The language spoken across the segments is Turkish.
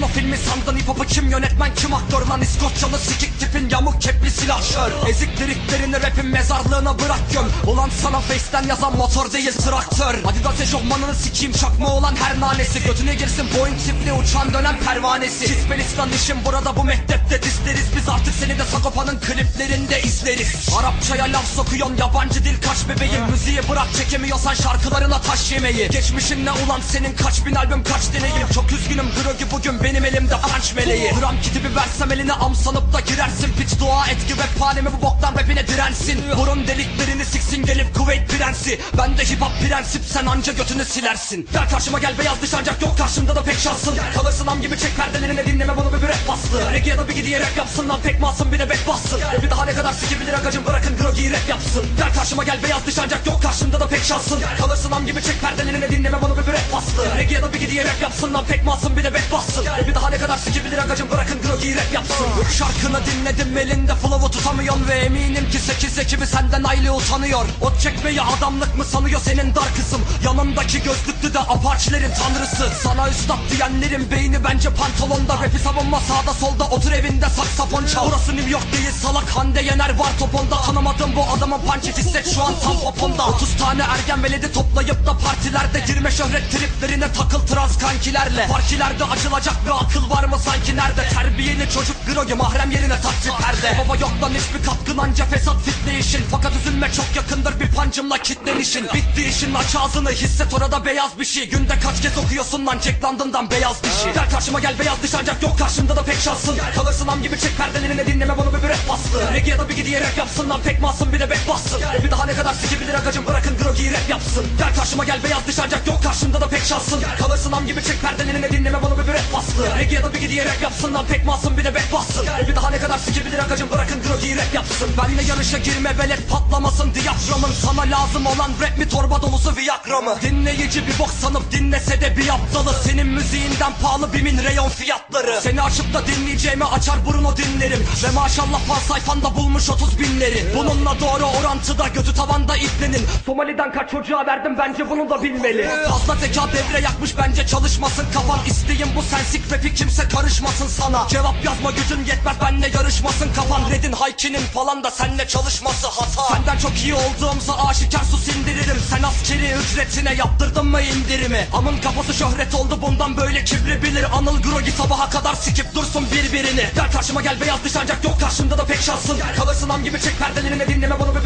filmi sandın hip hop'u kim yönetmen kim aktör? Lan İskoçyalı sikik tipin yamuk kepli silahşör Ezik liriklerini rapin mezarlığına bırak göm. Ulan sana face'ten yazan motor değil traktör. Adidas eşofmanını sikeyim çakma olan her nanesi. Götüne girsin Boeing tipli uçan dönen pervanesi. Çizmelistan işim burada bu mektepte dizleriz Biz artık seni de Sagopa'nın kliplerinde izleriz. Arapçaya laf sokuyon yabancı dil kaç bebeğim. Müziği bırak çekemiyorsan şarkılarına taş yemeyi Geçmişin ne ulan senin kaç bin albüm kaç deneyim. Çok üzgünüm Grogi bugün benim elimde punch meleği. Gram kitibi versem eline am sanıp da girersin. Piç dua et ki rap bu boktan rapine dirensin. Burun deliklerini siksin gelip Kuveyt prensi. Ben de hip hop prensip sen anca götünü silersin. Gel karşıma gel beyaz dış ancak yok karşımda da pek şansın. Kalırsın am gibi çek perdelerine dinleme bunu bir rap bastı. Reggae ya da bir gidiye rap yapsın lan pek masum bir de bet bassın. Bir daha ne kadar sikebilir agacım bırakın Grogi'yi rap yapsın. Gel karşıma gel beyaz dış ancak yok karşımda da pek şansın. Kalırsın am gibi çek perdelerine dinleme bunu bir rap bastı. Reggae ya da bir gidiye rap yapsın lan pek masum bir de bet bassın. Bir daha ne kadar sikebilir agacım bırakın Grogi'yi rap yapsın. Şarkını dinledim elinde flow'u tutamıyorsun Ve eminim ki 8 ekibi senden aile utanıyor. Ot çekmeyi adamlık mı sanıyor senin dar kısım Yanındaki gözlüklü de apaçilerin tanrısı. Sana üstad diyenlerin beyni bence pantolonda Rapi savunma. Sağda solda otur evinde saksafon çal. Burası New York değil salak Hande Yener var toponda Tanımadım bu adamın punch hisset şu an tam poponda 30 tane ergen veledi toplayıp da partilerde Girme. Şöhret triplerine takıl trans kankilerle. Partilerde açılacak bir akıl var mı sanki nerede? Terbiyeli çocuk grogi mahrem yerine taksi perde. Baba yok lan hiçbir katkın anca fesat fitne işin Fakat üzülme çok yakındır bir pancımla kitlenişin. Bitti işin aç ağzını hisset orada beyaz bir şey. Günde kaç kez okuyorsun lan Jack London'dan beyaz dişi Gel karşıma gel beyaz diş ancak yok karşımda da pek şansın. Kalırsın am gibi çek perdelerine dinleme bunu bir rap bastı. Reggae ya da bir gidiye rap yapsın. Lan pek masum bir de bet bassın. Bir daha ne kadar sikebilir agacım bırakın Grogi'yi rap yapsın. Gel karşıma gel beyaz diş ancak yok karşımda da pek şansın. Kalırsın am gibi çek perdelerine dinleme bunu bir rap bastı. Reggae ya da bir gidiye rap yapsın. Lan pek masum bir de bet bassın. Bir daha ne kadar sikebilir agacım bırakın Grogi'yi rap yapsın Benle yarışa girme velet patlamasın. Diyaframın Sana lazım olan rap mi torba dolusu viagra mı Dinleyici bir bok sanıp dinlese de bir aptalı. Senin müziğinden pahalı bimin reyon fiyatları. Seni açıp da dinleyeceğimi açar Bruno dinlerim. Ve maşallah fan sayfanda bulmuş 30 binleri. Bununla doğru orantıda götü tavanda iplenin. Somali'den kaç çocuğa verdim bence bunu da bilmeli. Fazla zeka devre yakmış bence çalışmasın kafan. İsteğim bu sensik rapi kimse karışmasın sana. Cevap yazma gücün yetmez benle yarışmasın kafan. Red'in Hayki'nin falan da senle çalışması hata. Senden çok iyi olduğumuza aşikar sus indiririm Sen askeri ücretine yaptırdın mı indirimi? Amın kafası şöhret oldu bundan böyle kibri bilir. Anıl Grogi sabaha kadar sikip dursun birbirini. Gel karşıma gel beyaz dış ancak yok. Karşımda da pek şansın. Kalırsın am gibi çek perdelerine dinleme bunu bir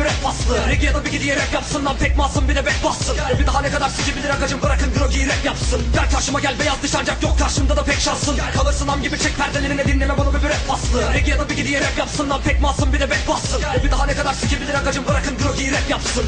bastı Reggae ya da bir gidiye rap yapsın lan pek masum bir de bet bassın. Bir daha ne kadar sikebilir agacım bırakın Grogi'yi rap yapsın. Gel karşıma gel beyaz dış ancak yok karşımda da pek şansın. Kalırsın am gibi çek perdelerine dinleme bunu bir rap bastı Reggae ya da bir gidiye rap yapsın lan pek masum bir de bet bassın. Bir daha ne kadar sikebilir agacım bırakın Grogi'yi rap yapsın